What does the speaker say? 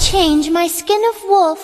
change my skin of wolf.